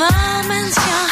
慢慢想。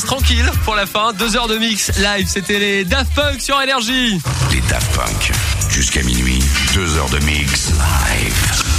tranquille pour la fin. Deux heures de mix live. C'était les Daft Punk sur Énergie. Les Daft Punk. Jusqu'à minuit. Deux heures de mix live.